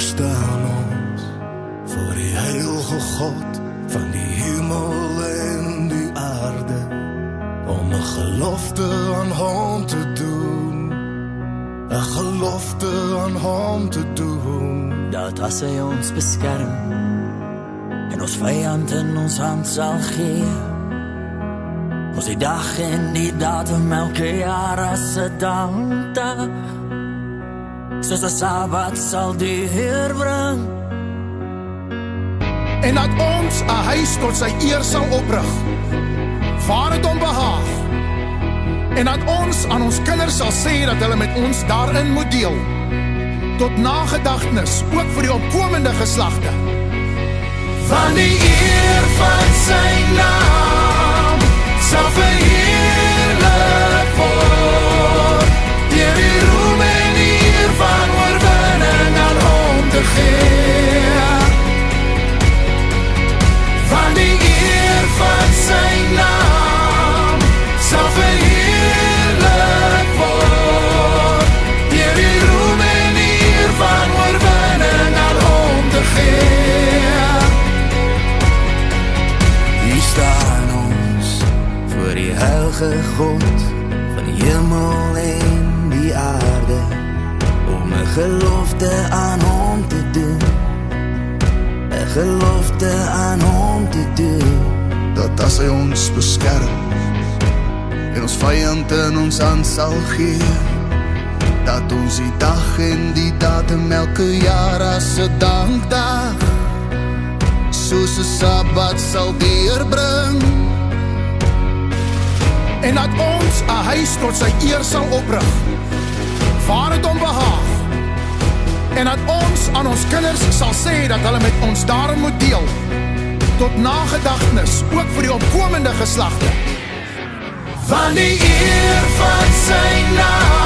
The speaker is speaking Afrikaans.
staan ons. Voor die heilige God van die hemel en die aarde. Om 'n gelofte aan hom te doen. 'n gelofte aan hom te doen. Dat as hy ons beskerm en ons vyand in ons hand sal gee ons die dag en die datum elke jaar as 'n dankdag soos 'n sabbat sal die Heer bring. En dat ons 'n huis tot sy eer sal oprig waar dit hom behaag. En dat ons aan ons kinders sal sê dat hulle met ons daarin moet deel. Tot nagedagtenis ook vir die opkomende geslagte. Van die eer van sy heilige God van die hemel en die aarde om 'n gelofte aan hom te doen. 'n Gelofte aan hom te doen. dat as hy ons beskerm en ons vyand in ons hand sal gee dat ons die dag en die datum elke jaar as 'n dankdag soos 'n sabbat sal deurbring en dat ons 'n huis tot sy eer sal oprig. Waar dit hom behaag? En dat ons aan ons kinders sal sê dat hulle met ons daarin moet deel. Tot nagedagtenis ook vir die opkomende geslagte. Van die eer van sy naam